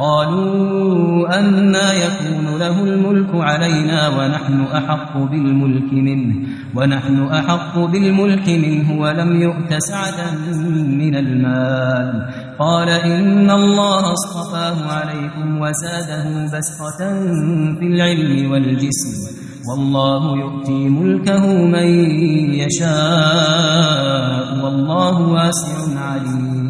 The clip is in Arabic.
قالوا أنا يكون له الملك علينا ونحن أحق بالملك منه ونحن أحق بالملك منه ولم يؤت سعة من المال. قال إن الله اصطفاه عليكم وزاده بسطة في العلم والجسم والله يؤتي ملكه من يشاء والله واسع عليم.